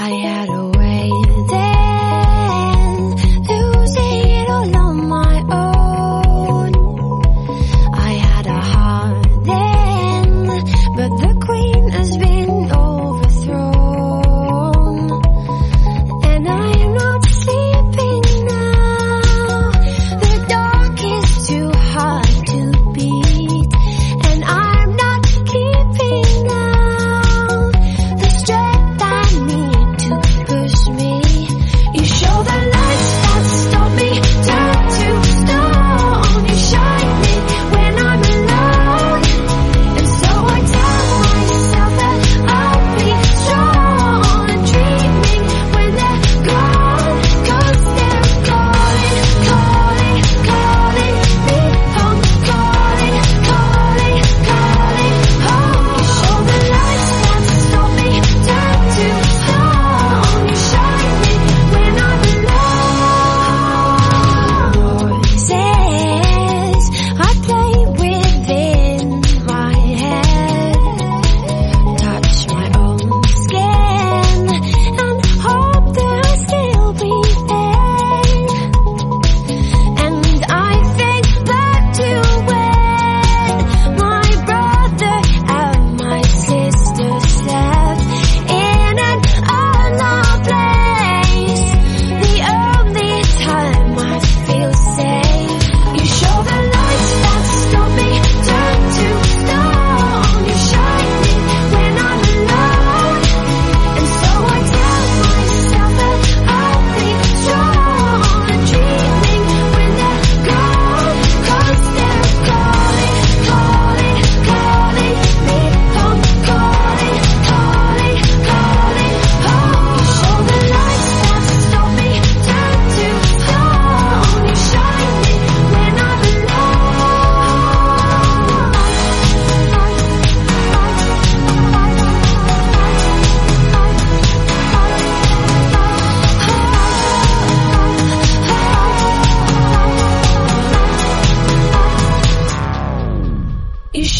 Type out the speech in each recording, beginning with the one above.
You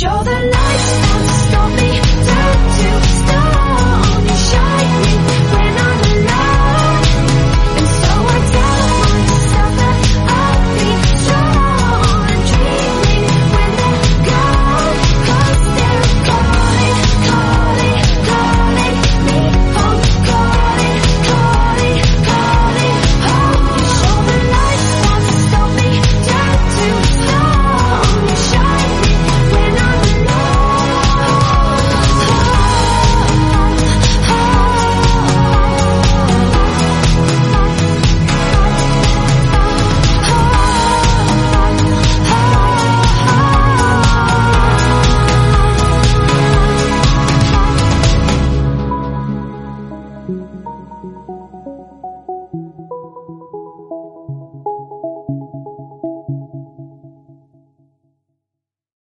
You're the light that stole me down to stone. You shine me.